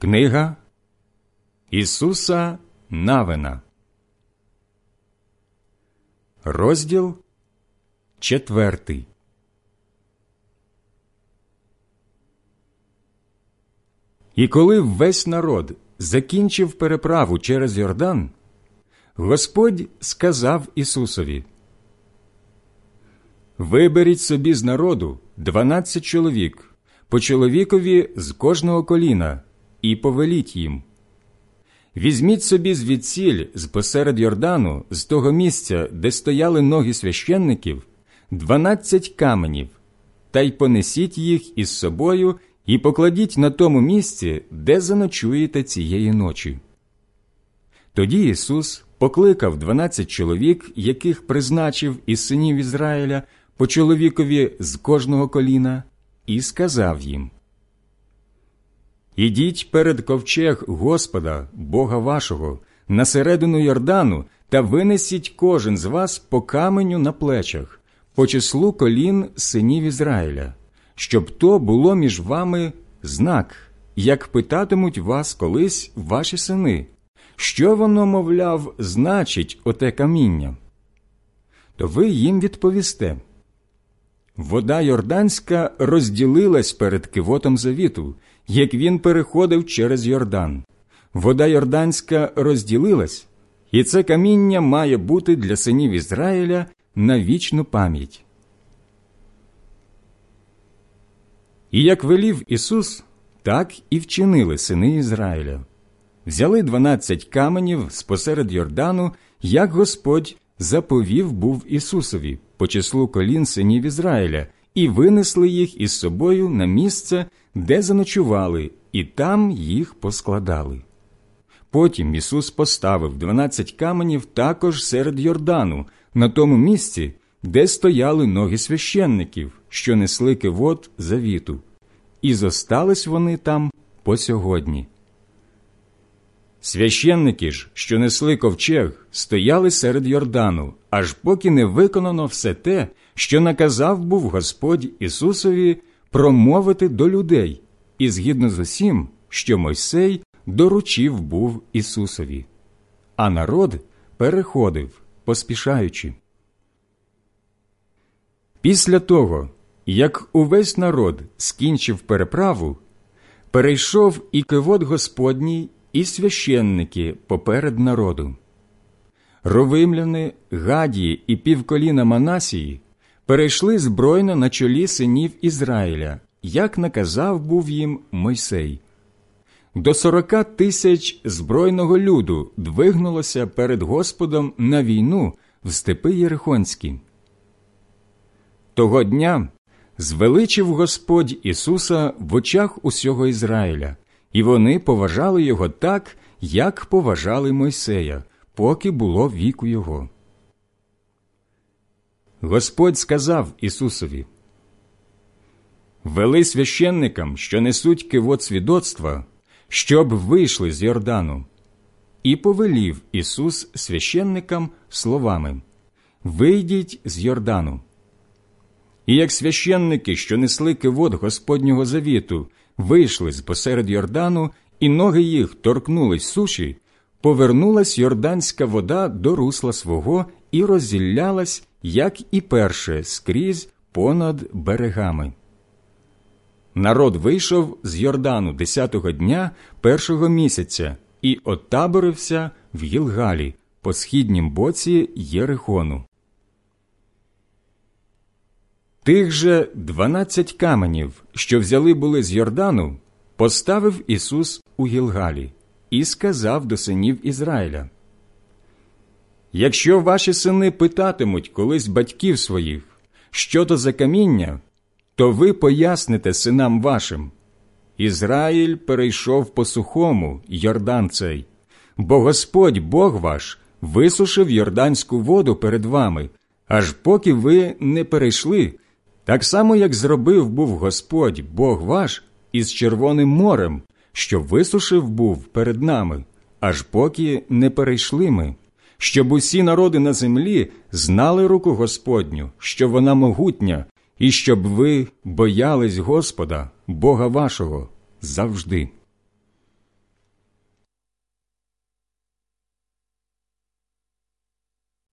Книга Ісуса Навина, розділ четвертий. І коли весь народ закінчив переправу через Йордан, Господь сказав Ісусові Виберіть собі з народу дванадцять чоловік, по чоловікові з кожного коліна і повеліть їм. Візьміть собі звідсіль з посеред Йордану, з того місця, де стояли ноги священників, дванадцять каменів, та й понесіть їх із собою і покладіть на тому місці, де заночуєте цієї ночі. Тоді Ісус покликав дванадцять чоловік, яких призначив із синів Ізраїля по чоловікові з кожного коліна, і сказав їм Ідіть перед ковчег Господа, Бога вашого, на середину Йордану та винесіть кожен з вас по каменю на плечах, по числу колін синів Ізраїля, щоб то було між вами знак, як питатимуть вас колись ваші сини. Що воно, мовляв, значить оте каміння? То ви їм відповісте. Вода Йорданська розділилась перед кивотом завіту, як він переходив через Йордан. Вода Йорданська розділилась, і це каміння має бути для синів Ізраїля на вічну пам'ять. І як велів Ісус, так і вчинили сини Ізраїля. Взяли дванадцять каменів спосеред Йордану, як Господь заповів був Ісусові по числу колін синів Ізраїля, і винесли їх із собою на місце, де заночували, і там їх поскладали. Потім Ісус поставив дванадцять каменів також серед Йордану, на тому місці, де стояли ноги священників, що несли кивот завіту, і зостались вони там по сьогодні. Священники ж, що несли ковчег, стояли серед Йордану, аж поки не виконано все те, що наказав був Господь Ісусові промовити до людей, і згідно з усім, що Мойсей доручив був Ісусові. А народ переходив, поспішаючи. Після того, як увесь народ скінчив переправу, перейшов і кивот Господній, і священники поперед народу. Ровимляни, Гадії і півколіна Манасії перейшли збройно на чолі синів Ізраїля, як наказав був їм Мойсей. До сорока тисяч збройного люду двигнулося перед Господом на війну в степи Єрихонські. Того дня звеличив Господь Ісуса в очах усього Ізраїля, і вони поважали його так, як поважали Мойсея, поки було віку його. Господь сказав Ісусові Вели священникам, що несуть кивот свідоцтва, щоб вийшли з Йордану, і повелів Ісус священникам словами Вийдіть з Йордану. І як священники, що несли кивот Господнього завіту, вийшли з посеред Йордану, і ноги їх торкнулись суші, повернулась йорданська вода до русла свого і розділялась, як і перше, скрізь понад берегами. Народ вийшов з Йордану десятого дня першого місяця і отаборився в Гілгалі по східнім боці Єрихону. Тих же дванадцять каменів, що взяли були з Йордану, поставив Ісус у Гілгалі і сказав до синів Ізраїля Якщо ваші сини питатимуть колись батьків своїх, що то за каміння, то ви поясните синам вашим. Ізраїль перейшов по сухому Йордан цей, бо Господь Бог ваш висушив йорданську воду перед вами, аж поки ви не перейшли, так само, як зробив був Господь Бог ваш із Червоним морем, що висушив був перед нами, аж поки не перейшли ми, щоб усі народи на землі знали руку Господню, що вона могутня, і щоб ви боялись Господа, Бога вашого, завжди.